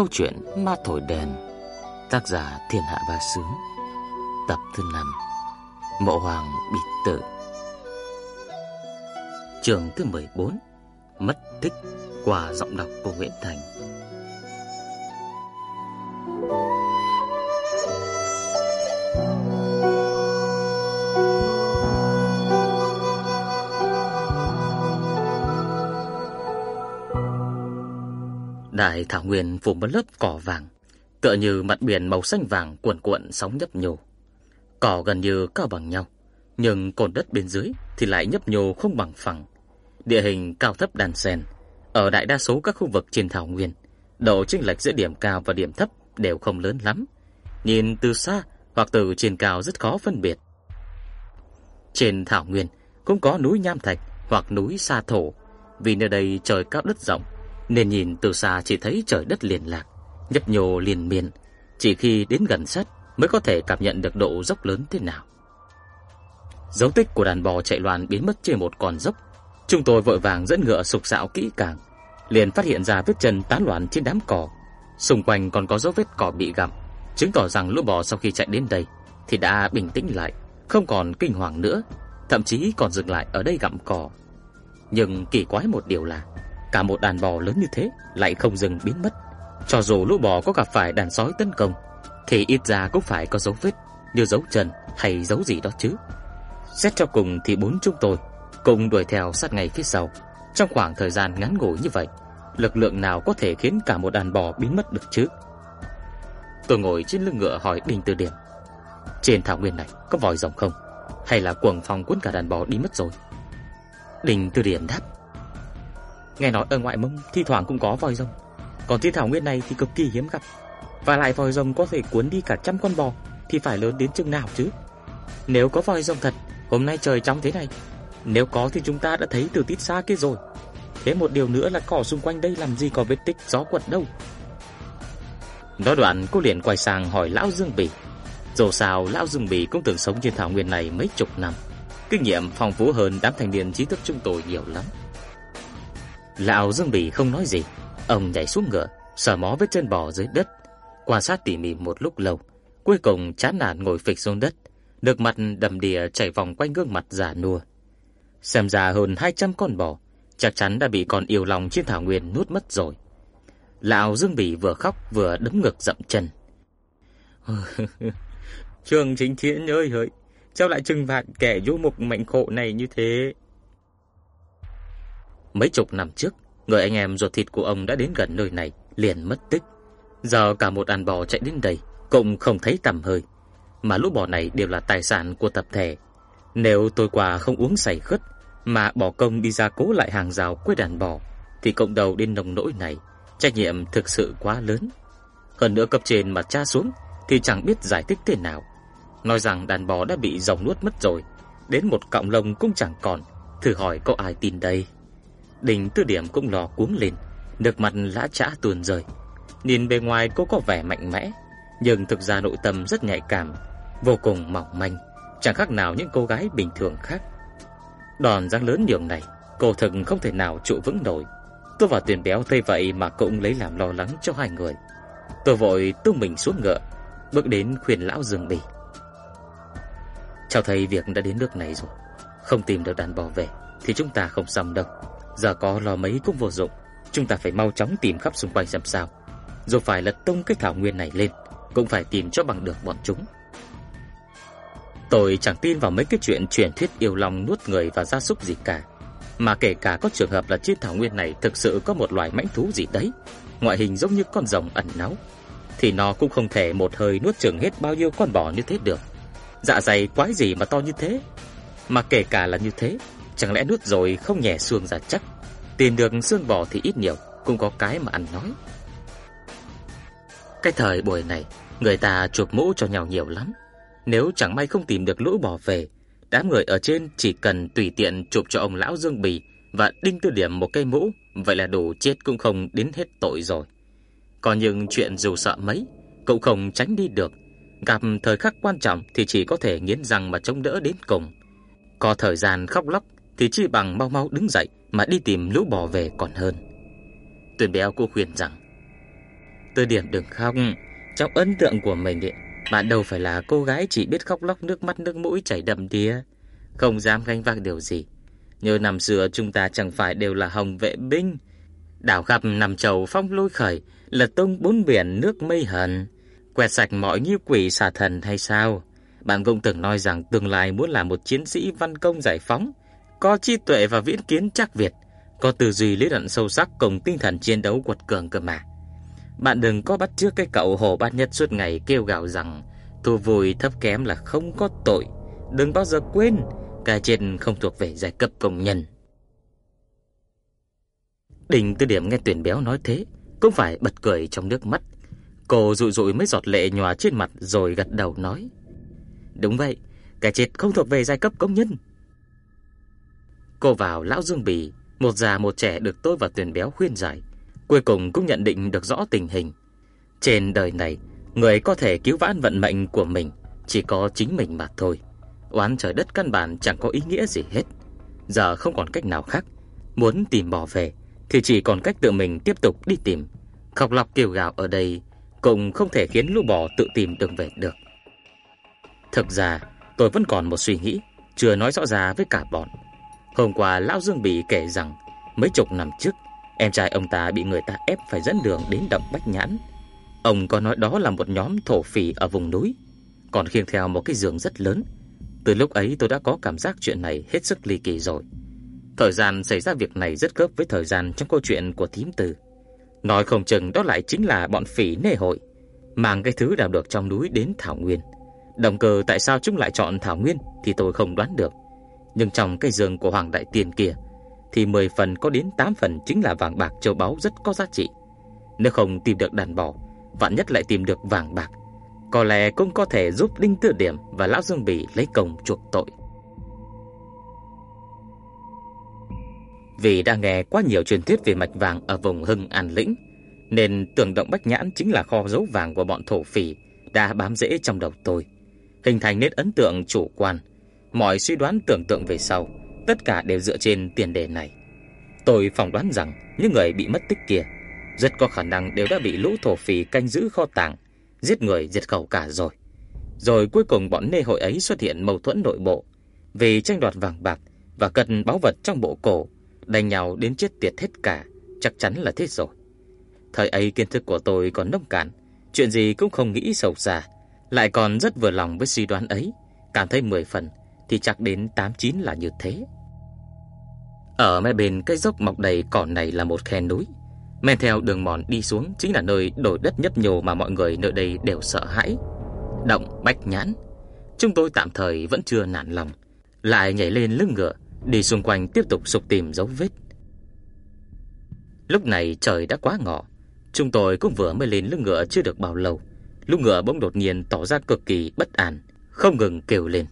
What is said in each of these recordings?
câu chuyện Ma Thổi Đèn, Tác giả Thiên Hạ Ba Sướng Tập thứ 5 Mộ Hoàng Bị Tử. Trường thứ 14 Mất tích, qua giọng đọc của Nguyễn Thành. Đại thảo nguyên phủ một lớp cỏ vàng, tựa như mặt biển màu xanh vàng cuộn cuộn sóng nhấp nhô. Cỏ gần như cao bằng nhau, nhưng cồn đất bên dưới thì lại nhấp nhô không bằng phẳng. Địa hình cao thấp đan xen, ở đại đa số các khu vực trên thảo nguyên, độ chênh lệch giữa điểm cao và điểm thấp đều không lớn lắm. Nhìn từ xa hoặc từ trên cao rất khó phân biệt. Trên thảo nguyên cũng có núi nham thạch hoặc núi sa thổ, vì nơi đây trời cao đất rộng, nên nhìn từ xa chỉ thấy trời đất liền lạc, nhấp nhô liền miên, chỉ khi đến gần sát mới có thể cảm nhận được độ dốc lớn thế nào. Dấu tích của đàn bò chạy loạn biến mất trên một con dốc. Chúng tôi vội vàng dẫn ngựa sục sạo kỹ càng, liền phát hiện ra vết chân tán loạn trên đám cỏ. Xung quanh còn có dấu vết cỏ bị gặm, chứng tỏ rằng lũ bò sau khi chạy đến đây thì đã bình tĩnh lại, không còn kinh hoàng nữa, thậm chí còn dừng lại ở đây gặm cỏ. Nhưng kỳ quái một điều là cả một đàn bò lớn như thế lại không dừng biến mất. Cho dù lũ bò có gặp phải đàn sói tấn công thì ít ra cũng phải có dấu vết như dấu chân hay dấu gì đó chứ. Xét cho cùng thì bốn chúng tôi cùng đuổi theo sát ngay phía sau. Trong khoảng thời gian ngắn ngủi như vậy, lực lượng nào có thể khiến cả một đàn bò biến mất được chứ? Tôi ngồi trên lưng ngựa hỏi Đinh Tư Điểm. Trên thảo nguyên này có vòi rồng không? Hay là cuồng phong cuốn cả đàn bò đi mất rồi? Đinh Tư Điểm đáp. Nghe nói ở ngoại mông thi thoảng cũng có vòi rồng, còn trên thảo nguyên này thì cực kỳ hiếm gặp. Và lại vòi rồng có thể cuốn đi cả trăm con bò thì phải lớn đến chừng nào chứ? Nếu có vòi rồng thật, hôm nay trời trong thế này, nếu có thì chúng ta đã thấy từ tít xa kia rồi. Thế một điều nữa là cỏ xung quanh đây làm gì có vết tích gió quật đâu. Nói đoạn cô liền quay sang hỏi lão Dương Bỉ. Dù sao lão Dương Bỉ cũng từng sống trên thảo nguyên này mấy chục năm, kinh nghiệm phong phú hơn đám thanh niên trí thức chúng tôi nhiều lắm. Lão Dương Bỉ không nói gì, ông nhảy xuống ngựa, sờ mó vết chân bò dưới đất, quan sát tỉ mỉ một lúc lâu, cuối cùng chán nản ngồi phịch xuống đất, nước mặt đầm đìa chảy vòng quanh gương mặt già nua. Xem ra hơn 200 con bò, chắc chắn đã bị con yêu lòng trên thảo nguyên nuốt mất rồi. Lão Dương Bỉ vừa khóc vừa đấm ngực dậm chân. Trường chính thiện ơi hỡi, sao lại trừng phạt kẻ vô mục mệnh khổ này như thế? Mấy chục năm trước, người anh em ruột thịt của ông đã đến gần nơi này, liền mất tích. Giờ cả một đàn bò chạy đến đây, cũng không thấy tầm hơi. Mà lũ bò này đều là tài sản của tập thể. Nếu tôi qua không uống say khất, mà bỏ công đi ra cố lại hàng rào quê đàn bò, thì cộng đầu đến nồng nỗi này, trách nhiệm thực sự quá lớn. Hơn nữa cấp trên mà tra xuống, thì chẳng biết giải thích thế nào. Nói rằng đàn bò đã bị rồng nuốt mất rồi, đến một cọng lông cũng chẳng còn, thử hỏi có ai tin đây. Đình Tư Điểm cũng lò cuống lên, nước mặt lã chã tuôn rơi. Nhìn bề ngoài cô có vẻ mạnh mẽ, nhưng thực ra nội tâm rất nhạy cảm, vô cùng mỏng manh, chẳng khác nào những cô gái bình thường khác. Đòn giáng lớn nhường này, cô thực không thể nào trụ vững nổi. Tôi và Tuyền Béo thấy vậy mà cũng lấy làm lo lắng cho hai người. Tôi vội tung mình xuống ngựa, bước đến khuyên lão dừng Bỉ. Cháu thấy việc đã đến nước này rồi, không tìm được đàn bò về thì chúng ta không xong đâu. Giờ có lo mấy cũng vô dụng, chúng ta phải mau chóng tìm khắp xung quanh xem sao. Dù phải lật tung cái thảo nguyên này lên, cũng phải tìm cho bằng được bọn chúng. Tôi chẳng tin vào mấy cái chuyện truyền thuyết yêu long nuốt người và gia súc gì cả. Mà kể cả có trường hợp là trên thảo nguyên này thực sự có một loài mãnh thú gì đấy, ngoại hình giống như con rồng ẩn náu, thì nó cũng không thể một hơi nuốt chừng hết bao nhiêu con bò như thế được. Dạ dày quái gì mà to như thế? Mà kể cả là như thế, chẳng lẽ nuốt rồi không nhẹ xương ra chắc, tìm được xương bò thì ít nhiều cũng có cái mà ăn nói. Cái thời buổi này, người ta chuột mũ cho nhau nhiều lắm. Nếu chẳng may không tìm được lũ bò về, đám người ở trên chỉ cần tùy tiện chụp cho ông lão Dương Bì và đinh tư điểm một cây mũ, vậy là đủ chết cũng không đến hết tội rồi. Còn những chuyện dù sợ mấy, cũng không tránh đi được. Gặp thời khắc quan trọng thì chỉ có thể nghiến răng mà chống đỡ đến cùng. Có thời gian khóc lóc thì chi bằng mau mau đứng dậy mà đi tìm lũ bò về còn hơn. Tuyền béo cô khuyên rằng, Từ điểm đừng khóc. Trong ấn tượng của mình ấy, bạn đâu phải là cô gái chỉ biết khóc lóc nước mắt nước mũi chảy đầm đìa. Không dám gánh vác điều gì. Như năm xưa chúng ta chẳng phải đều là hồng vệ binh. Đảo gặp nằm trầu phong lôi khởi, là tung bốn biển nước mây hận. Quẹt sạch mọi nghi quỷ xà thần hay sao? Bạn cũng từng nói rằng tương lai muốn là một chiến sĩ văn công giải phóng, có trí tuệ và viễn kiến chắc Việt, có tư duy lý luận sâu sắc cùng tinh thần chiến đấu quật cường cơ mà. Bạn đừng có bắt chước cái cậu Hồ Bát Nhất suốt ngày kêu gào rằng thù vùi thấp kém là không có tội. Đừng bao giờ quên, cái trên không thuộc về giai cấp công nhân. Đình Tư Điểm nghe tuyển béo nói thế, cũng phải bật cười trong nước mắt. Cô rụi rụi mấy giọt lệ nhòa trên mặt rồi gật đầu nói. Đúng vậy, cái chết không thuộc về giai cấp công nhân. Cô vào lão Dương Bì, một già một trẻ được tôi và tuyển béo khuyên giải. Cuối cùng cũng nhận định được rõ tình hình. Trên đời này, người có thể cứu vãn vận mệnh của mình chỉ có chính mình mà thôi. Oán trời đất căn bản chẳng có ý nghĩa gì hết. Giờ không còn cách nào khác, muốn tìm bỏ về thì chỉ còn cách tự mình tiếp tục đi tìm. Khóc lóc kêu gào ở đây cũng không thể khiến lũ bò tự tìm đường về được. Thực ra, tôi vẫn còn một suy nghĩ chưa nói rõ ra với cả bọn. Hôm qua lão Dương bị kể rằng mấy chục năm trước, em trai ông ta bị người ta ép phải dẫn đường đến động Bách Nhãn. Ông có nói đó là một nhóm thổ phỉ ở vùng núi, còn khiêng theo một cái giường rất lớn. Từ lúc ấy tôi đã có cảm giác chuyện này hết sức ly kỳ rồi. Thời gian xảy ra việc này rất khớp với thời gian trong câu chuyện của thím từ. Nói không chừng đó lại chính là bọn phỉ nê hội, mang cái thứ đào được trong núi đến Thảo Nguyên. Động cơ tại sao chúng lại chọn Thảo Nguyên thì tôi không đoán được. Nhưng trong cái giường của Hoàng Đại Tiên kia thì 10 phần có đến 8 phần chính là vàng bạc châu báu rất có giá trị. Nếu không tìm được đàn bò, vạn nhất lại tìm được vàng bạc, có lẽ cũng có thể giúp Đinh tự Điểm và Lão Dương Bỉ lấy công chuộc tội. Vì đã nghe quá nhiều truyền thuyết về mạch vàng ở vùng Hưng An Lĩnh, nên tưởng động Bách Nhãn chính là kho dấu vàng của bọn thổ phỉ đã bám rễ trong đầu tôi, hình thành nét ấn tượng chủ quan. Mọi suy đoán tưởng tượng về sau, tất cả đều dựa trên tiền đề này. Tôi phỏng đoán rằng những người bị mất tích kia rất có khả năng đều đã bị lũ thổ phỉ canh giữ kho tàng, giết người diệt khẩu cả rồi. Rồi cuối cùng bọn nê hội ấy xuất hiện mâu thuẫn nội bộ vì tranh đoạt vàng bạc và cần báu vật trong bộ cổ đánh nhau đến chết tiệt hết cả, chắc chắn là thế rồi. Thời ấy kiến thức của tôi còn nông cạn, chuyện gì cũng không nghĩ sâu xa, lại còn rất vừa lòng với suy đoán ấy, cảm thấy 10 phần thì chắc đến 8 9 là như thế. Ở mé bên cái dốc mọc đầy cỏ này là một khe núi. Men theo đường mòn đi xuống chính là nơi đổi đất nhấp nhô mà mọi người nơi đây đều sợ hãi. Động Bách Nhãn. Chúng tôi tạm thời vẫn chưa nản lòng, lại nhảy lên lưng ngựa, đi xung quanh tiếp tục sục tìm dấu vết. Lúc này trời đã quá ngọ, chúng tôi cũng vừa mới lên lưng ngựa chưa được bao lâu, lúc ngựa bỗng đột nhiên tỏ ra cực kỳ bất an, không ngừng kêu lên.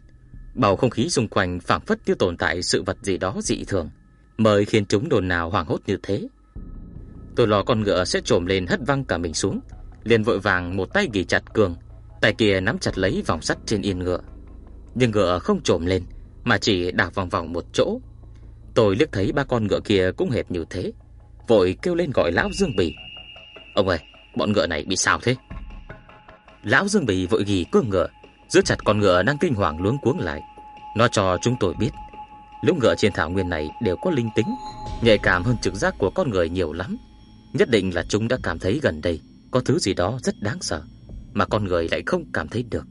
Bầu không khí xung quanh phảng phất như tồn tại sự vật gì đó dị thường, mới khiến chúng đồn nào hoảng hốt như thế. Tôi lo con ngựa sẽ trồm lên hất văng cả mình xuống, liền vội vàng một tay ghi chặt cường, tay kia nắm chặt lấy vòng sắt trên yên ngựa. Nhưng ngựa không trồm lên, mà chỉ đảo vòng vòng một chỗ. Tôi liếc thấy ba con ngựa kia cũng hệt như thế, vội kêu lên gọi lão Dương Bì. "Ông ơi, bọn ngựa này bị sao thế?" Lão Dương Bì vội ghi cương ngựa, giữ chặt con ngựa đang kinh hoàng luống cuống lại, nó cho chúng tôi biết, lũ ngựa trên thảo nguyên này đều có linh tính, nhạy cảm hơn trực giác của con người nhiều lắm. Nhất định là chúng đã cảm thấy gần đây có thứ gì đó rất đáng sợ mà con người lại không cảm thấy được.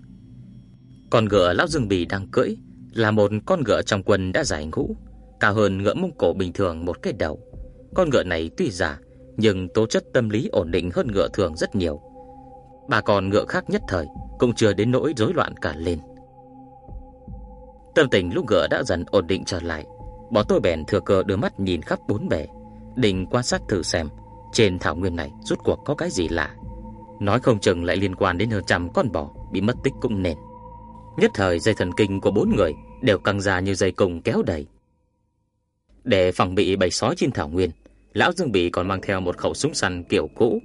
Con ngựa lão Dương Bì đang cưỡi là một con ngựa trong quân đã giải ngũ, cao hơn ngựa Mông Cổ bình thường một cái đầu. Con ngựa này tuy già, nhưng tố chất tâm lý ổn định hơn ngựa thường rất nhiều. Ba con ngựa khác nhất thời cũng chưa đến nỗi rối loạn cả lên. Tâm tình lúc ngựa đã dần ổn định trở lại, bọn tôi bèn thừa cơ đưa mắt nhìn khắp bốn bề, định quan sát thử xem trên thảo nguyên này rốt cuộc có cái gì lạ. Nói không chừng lại liên quan đến hơn trăm con bò bị mất tích cũng nên. Nhất thời dây thần kinh của bốn người đều căng ra như dây cùng kéo đầy. Để phòng bị bầy sói trên thảo nguyên, lão Dương Bỉ còn mang theo một khẩu súng săn kiểu cũ.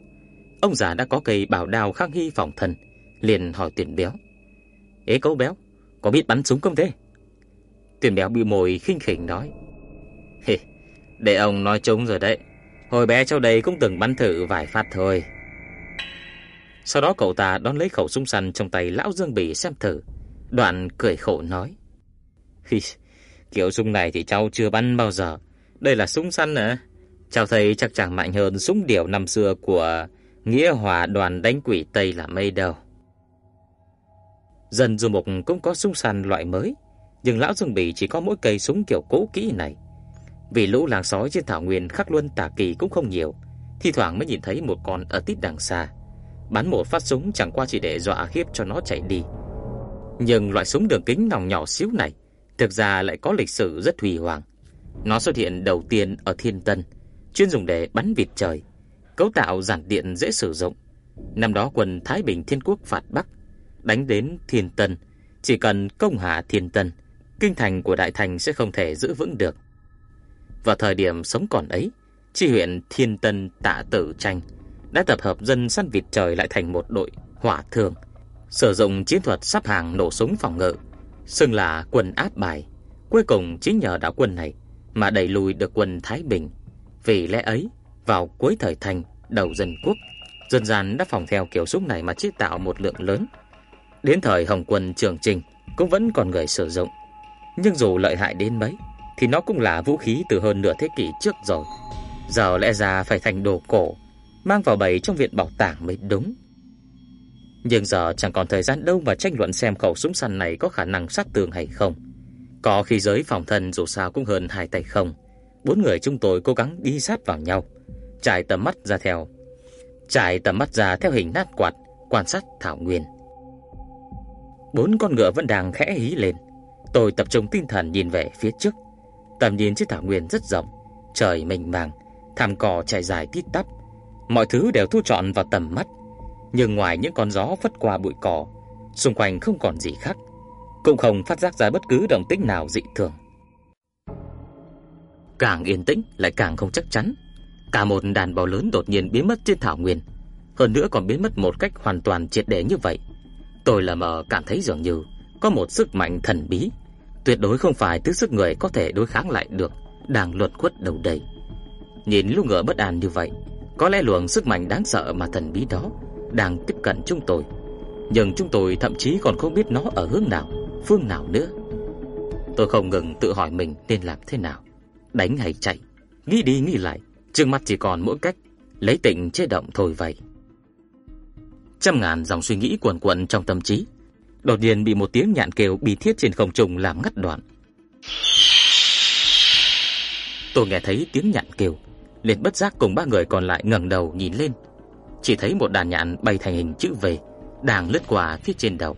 Ông già đã có cây bảo đao khang hy phòng thân, liền hỏi tuyển Béo: "Ế cậu béo, có biết bắn súng không thế?" tuyển Béo bị mồi khinh khỉnh nói: "Hề, để ông nói trúng rồi đấy. Hồi bé cháu đây cũng từng bắn thử vài phát thôi." Sau đó cậu ta đón lấy khẩu súng săn trong tay lão Dương Bỉ xem thử. Đoạn cười khổ nói. Hi, kiểu súng này thì cháu chưa bắn bao giờ. Đây là súng săn à? Cháu thấy chắc chẳng mạnh hơn súng điểu năm xưa của Nghĩa Hòa đoàn đánh quỷ Tây là mây đầu Dần dù Mục cũng có súng săn loại mới, nhưng lão Dương Bỉ chỉ có mỗi cây súng kiểu cũ kỹ này. Vì lũ làng sói trên thảo nguyên khắc luân tà kỳ cũng không nhiều, thi thoảng mới nhìn thấy một con ở tít đằng xa. Bắn một phát súng chẳng qua chỉ để dọa khiếp cho nó chạy đi. Nhưng loại súng đường kính nòng nhỏ xíu này thực ra lại có lịch sử rất huy hoàng. Nó xuất hiện đầu tiên ở Thiên Tân, chuyên dùng để bắn vịt trời, cấu tạo giản điện dễ sử dụng. Năm đó quân Thái Bình Thiên Quốc phạt Bắc, đánh đến Thiên Tân, chỉ cần công hạ Thiên Tân, kinh thành của đại thành sẽ không thể giữ vững được. Vào thời điểm sống còn ấy, chi huyện Thiên Tân Tạ Tử Tranh đã tập hợp dân săn vịt trời lại thành một đội hỏa thường, sử dụng chiến thuật sắp hàng nổ súng phòng ngự, xưng là quân áp bài. Cuối cùng chính nhờ đạo quân này mà đẩy lùi được quân Thái Bình. Vì lẽ ấy, vào cuối thời thành, đầu dân quốc, dân gian đã phòng theo kiểu súng này mà chế tạo một lượng lớn. Đến thời Hồng quân Trường Trình cũng vẫn còn người sử dụng. Nhưng dù lợi hại đến mấy, thì nó cũng là vũ khí từ hơn nửa thế kỷ trước rồi. Giờ lẽ ra phải thành đồ cổ, mang vào bày trong viện bảo tàng mới đúng. Nhưng giờ chẳng còn thời gian đâu mà tranh luận xem khẩu súng săn này có khả năng sát tường hay không. Có khi giới phòng thân dù sao cũng hơn hai tay không. Bốn người chúng tôi cố gắng đi sát vào nhau, trải tầm mắt ra theo, trải tầm mắt ra theo hình nát quạt, quan sát thảo nguyên. Bốn con ngựa vẫn đang khẽ hí lên. Tôi tập trung tinh thần nhìn về phía trước. Tầm nhìn trên thảo nguyên rất rộng, trời mênh màng, thảm cỏ trải dài tít tắp, mọi thứ đều thu trọn vào tầm mắt. Nhưng ngoài những con gió phất qua bụi cỏ, xung quanh không còn gì khác, cũng không phát giác ra bất cứ động tĩnh nào dị thường. Càng yên tĩnh lại càng không chắc chắn. Cả một đàn bò lớn đột nhiên biến mất trên thảo nguyên, hơn nữa còn biến mất một cách hoàn toàn triệt để như vậy. Tôi là mờ cảm thấy dường như có một sức mạnh thần bí, tuyệt đối không phải thứ sức người có thể đối kháng lại được, đang luật quất đầu đầy. Nhìn lúc ngựa bất an như vậy, có lẽ luồng sức mạnh đáng sợ mà thần bí đó đang tiếp cận chúng tôi. Nhưng chúng tôi thậm chí còn không biết nó ở hướng nào, phương nào nữa. Tôi không ngừng tự hỏi mình nên làm thế nào, đánh hay chạy, nghĩ đi nghĩ lại, trước mắt chỉ còn mỗi cách lấy tịnh chế động thôi vậy. Trăm ngàn dòng suy nghĩ cuồn cuộn trong tâm trí, đột nhiên bị một tiếng nhạn kêu bi thiết trên không trung làm ngắt đoạn. Tôi nghe thấy tiếng nhạn kêu, liền bất giác cùng ba người còn lại ngẩng đầu nhìn lên, chỉ thấy một đàn nhạn bay thành hình chữ V đang lướt qua phía trên đầu.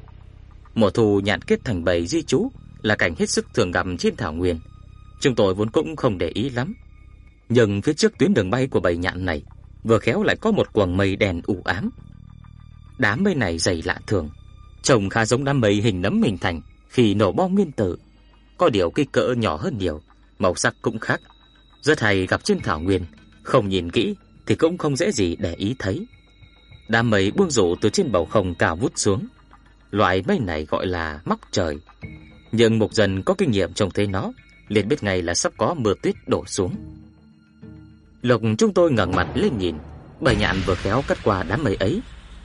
Mùa thu nhạn kết thành bầy di trú là cảnh hết sức thường gặp trên thảo nguyên. Chúng tôi vốn cũng không để ý lắm, nhưng phía trước tuyến đường bay của bầy nhạn này, vừa khéo lại có một quầng mây đen u ám. Đám mây này dày lạ thường, trông khá giống đám mây hình nấm hình thành khi nổ bom nguyên tử. Có điều kích cỡ nhỏ hơn nhiều, màu sắc cũng khác. Rất hay gặp trên thảo nguyên, không nhìn kỹ thì cũng không dễ gì để ý thấy. Đám mây buông rủ từ trên bầu không cao vút xuống. Loại mây này gọi là móc trời. Nhưng Mục Dần có kinh nghiệm trông thấy nó, liền biết ngay là sắp có mưa tuyết đổ xuống. Lục chúng tôi ngẩng mặt lên nhìn, bầy nhạn vừa khéo cắt qua đám mây ấy,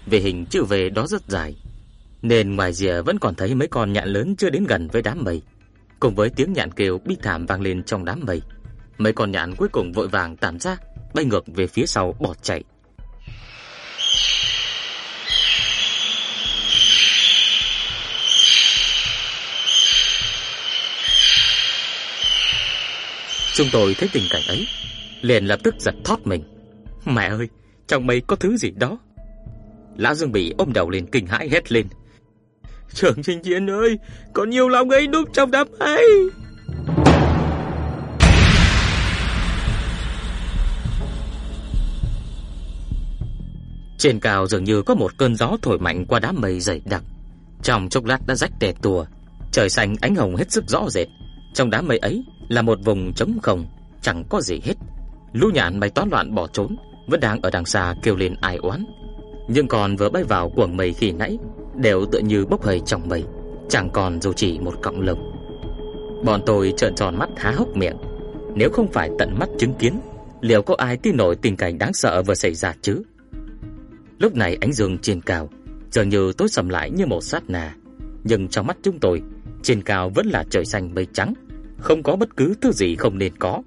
về hình chữ V đó rất dài, nên ngoài rìa vẫn còn thấy mấy con nhạn lớn chưa đến gần với đám mây. Cùng với tiếng nhạn kêu bi thảm vang lên trong đám mây, mấy con nhạn cuối cùng vội vàng tản ra, bay ngược về phía sau bỏ chạy. Chúng tôi thấy tình cảnh ấy, liền lập tức giật thót mình. Mẹ ơi, trong mây có thứ gì đó. Lão Dương Bị ôm đầu lên kinh hãi hét lên. Trưởng Trình Chiến ơi, có nhiều lòng ấy núp trong đám mây. Trên cao dường như có một cơn gió thổi mạnh qua đám mây dày đặc. Trong chốc lát đã rách tè tua, trời xanh ánh hồng hết sức rõ rệt. Trong đám mây ấy là một vùng trống không, chẳng có gì hết. Lũ nhạn bay toán loạn bỏ trốn, vẫn đang ở đằng xa kêu lên ai oán. Nhưng còn vừa bay vào cuồng mây khi nãy, đều tựa như bốc hơi trong mây, chẳng còn dù chỉ một cọng lông. Bọn tôi trợn tròn mắt há hốc miệng, nếu không phải tận mắt chứng kiến, liệu có ai tin nổi tình cảnh đáng sợ vừa xảy ra chứ? Lúc này ánh dương trên cao dường như tối sầm lại như một sát nà nhưng trong mắt chúng tôi, trên cao vẫn là trời xanh mây trắng, không có bất cứ thứ gì không nên có.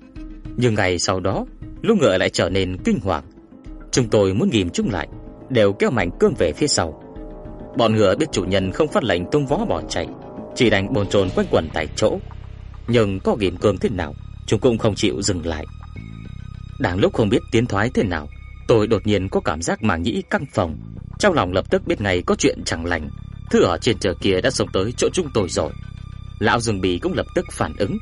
Nhưng ngày sau đó, lũ ngựa lại trở nên kinh hoàng. Chúng tôi muốn ghim chúng lại, đều kéo mạnh cương về phía sau. Bọn ngựa biết chủ nhân không phát lệnh tung vó bỏ chạy, chỉ đành bồn chồn quanh quẩn tại chỗ. Nhưng có ghim cương thế nào, chúng cũng không chịu dừng lại. Đang lúc không biết tiến thoái thế nào, tôi đột nhiên có cảm giác màng nhĩ căng phòng, trong lòng lập tức biết ngay có chuyện chẳng lành, thứ ở trên trời kia đã sống tới chỗ chúng tôi rồi. Lão Dương Bì cũng lập tức phản ứng,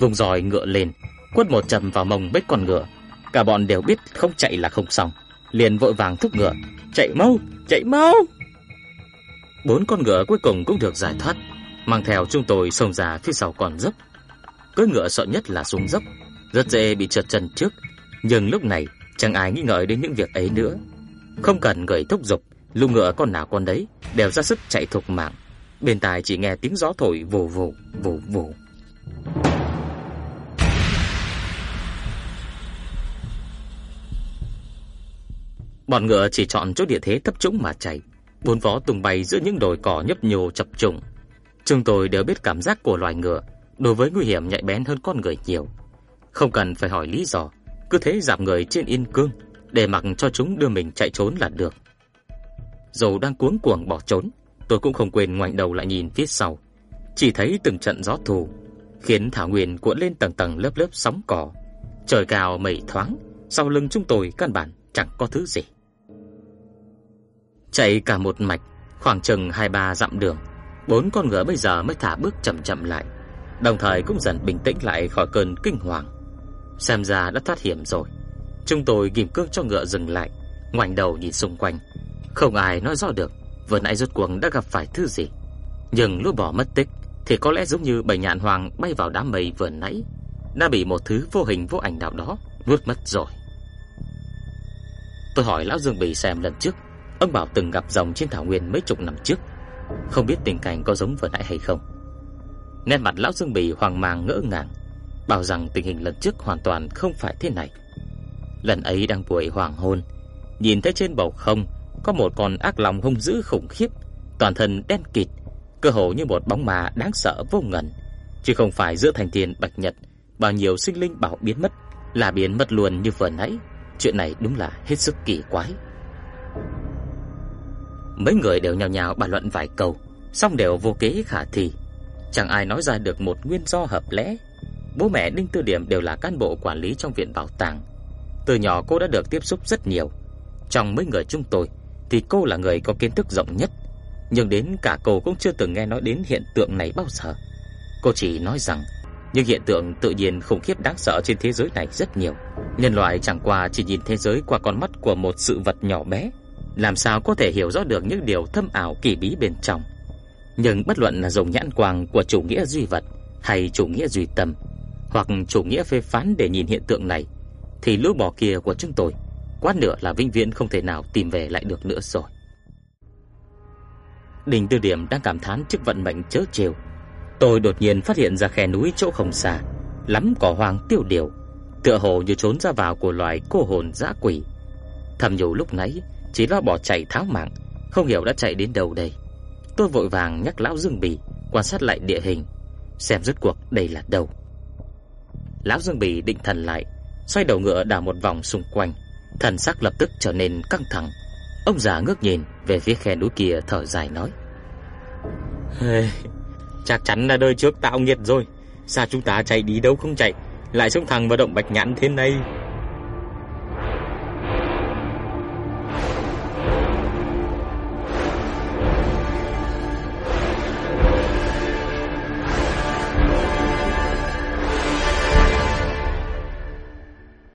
vùng roi ngựa lên, quất một trầm vào mông mấy con ngựa. Cả bọn đều biết không chạy là không xong, liền vội vàng thúc ngựa, chạy mau, chạy mau. Bốn con ngựa cuối cùng cũng được giải thoát, mang theo chúng tôi xông ra phía sau con dốc. Cưỡi ngựa sợ nhất là xuống dốc, rất dễ bị trượt chân trước, nhưng lúc này chẳng ai nghĩ ngợi đến những việc ấy nữa. Không cần người thúc giục, lũ ngựa con nào con đấy đều ra sức chạy thục mạng. Bên tai chỉ nghe tiếng gió thổi vù vù, vù vù. Bọn ngựa chỉ chọn chỗ địa thế thấp trũng mà chạy, bốn vó tung bay giữa những đồi cỏ nhấp nhô chập trùng. Chúng tôi đều biết cảm giác của loài ngựa đối với nguy hiểm nhạy bén hơn con người nhiều. Không cần phải hỏi lý do, cứ thế giảm người trên yên cương để mặc cho chúng đưa mình chạy trốn là được. Dù đang cuống cuồng bỏ trốn, tôi cũng không quên ngoảnh đầu lại nhìn phía sau, chỉ thấy từng trận gió thù khiến thảo nguyên cuộn lên tầng tầng lớp lớp sóng cỏ. Trời cao mây thoáng, sau lưng chúng tôi căn bản chẳng có thứ gì. Chạy cả một mạch, khoảng chừng 2-3 dặm đường, bốn con ngựa bây giờ mới thả bước chậm chậm lại, đồng thời cũng dần bình tĩnh lại khỏi cơn kinh hoàng. Xem ra đã thoát hiểm rồi. Chúng tôi ghim cương cho ngựa dừng lại, ngoảnh đầu nhìn xung quanh. Không ai nói rõ được vừa nãy rốt cuộc đã gặp phải thứ gì. Nhưng lúc bỏ mất tích thì có lẽ giống như bầy nhạn hoàng bay vào đám mây vừa nãy đã bị một thứ vô hình vô ảnh nào đó nuốt mất rồi. Tôi hỏi lão Dương Bỉ xem lần trước, ông bảo từng gặp rồng trên thảo nguyên mấy chục năm trước, không biết tình cảnh có giống vừa nãy hay không. Nét mặt lão Dương Bỉ hoang mang ngỡ ngàng, bảo rằng tình hình lần trước hoàn toàn không phải thế này. Lần ấy đang buổi hoàng hôn, nhìn thấy trên bầu không có một con ác long hung dữ khủng khiếp, toàn thân đen kịt, cơ hồ như một bóng ma đáng sợ vô ngần, chứ không phải giữa thành thiên bạch nhật bao nhiêu sinh linh bảo biến mất là biến mất luôn như vừa nãy. Chuyện này đúng là hết sức kỳ quái. Mấy người đều nhào nhào bàn luận vài câu, xong đều vô kế khả thi, chẳng ai nói ra được một nguyên do hợp lẽ. Bố mẹ Đinh Tư Điểm đều là cán bộ quản lý trong viện bảo tàng. Từ nhỏ cô đã được tiếp xúc rất nhiều. Trong mấy người chúng tôi thì cô là người có kiến thức rộng nhất, nhưng đến cả cô cũng chưa từng nghe nói đến hiện tượng này bao giờ. Cô chỉ nói rằng những hiện tượng tự nhiên khủng khiếp đáng sợ trên thế giới này rất nhiều. Nhân loại chẳng qua chỉ nhìn thế giới qua con mắt của một sự vật nhỏ bé, làm sao có thể hiểu rõ được những điều thâm ảo kỳ bí bên trong. Nhưng bất luận là dùng nhãn quang của chủ nghĩa duy vật hay chủ nghĩa duy tâm, hoặc chủ nghĩa phê phán để nhìn hiện tượng này, thì lũ bò kia của chúng tôi quá nữa là vĩnh viễn không thể nào tìm về lại được nữa rồi. Đình Tư Điểm đang cảm thán trước vận mệnh chớ trêu. Tôi đột nhiên phát hiện ra khe núi chỗ không xa, lắm cỏ hoang tiêu điều, tựa hồ như trốn ra vào của loài cô hồn dã quỷ. Thầm nhủ lúc nãy chỉ lo bỏ chạy tháo mạng, không hiểu đã chạy đến đâu đây. Tôi vội vàng nhắc lão Dương Bì quan sát lại địa hình, xem rốt cuộc đây là đâu. Lão Dương Bì định thần lại, xoay đầu ngựa đảo một vòng xung quanh, thần sắc lập tức trở nên căng thẳng. Ông già ngước nhìn về phía khe núi kia thở dài nói: hey, "Chắc chắn là đời trước tạo nghiệt rồi, sao chúng ta chạy đi đâu không chạy, lại xuống thẳng vào động Bạch Nhãn thế này?"